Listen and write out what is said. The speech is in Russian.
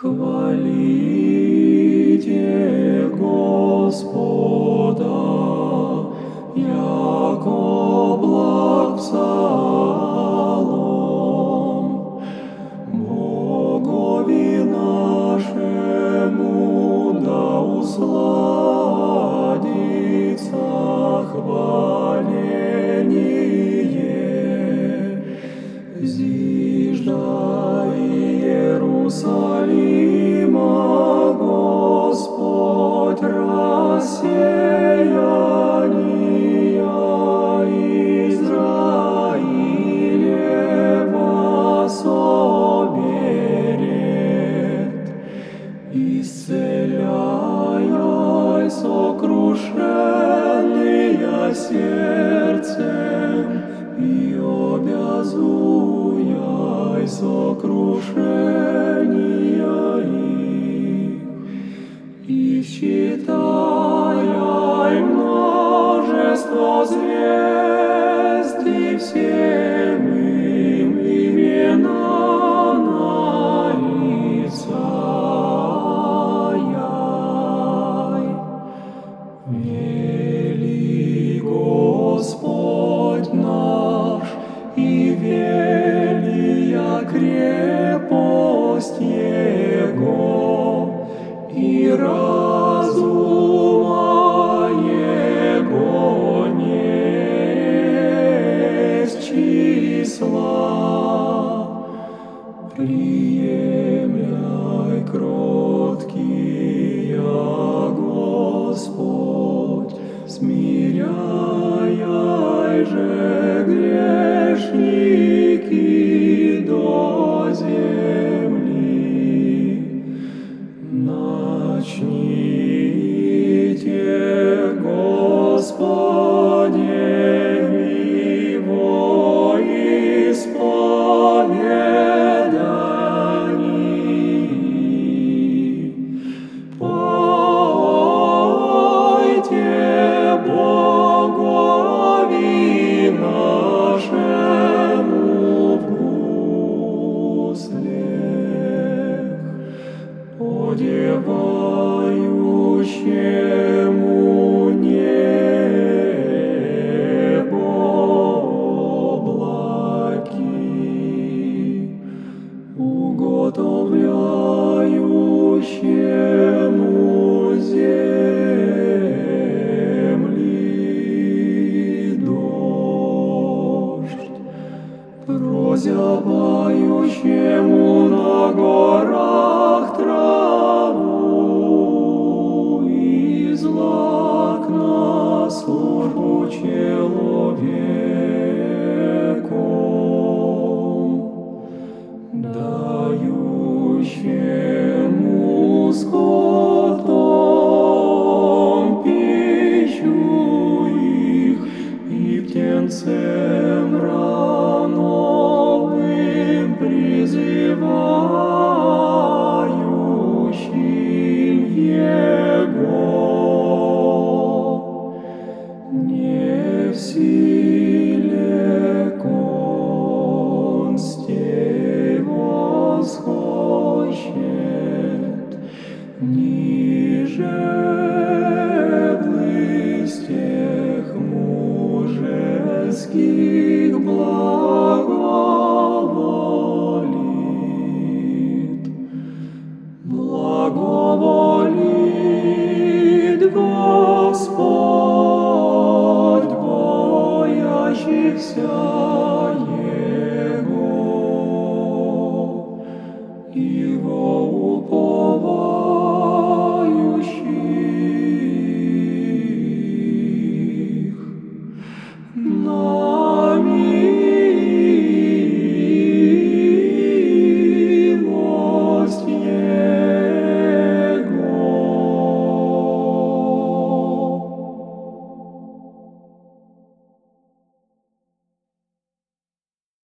Хвалите Господа, яко благ псалом. Богови нашему да усладится хваление. Зижда сокрушения их, и считая множество звезд и всем But you. Одевающему небо облаки, уготовляющему земли дождь, прозябающему на горах траву świecie. Мужеских благоволит. Благоволит Господь, боящихся Его, и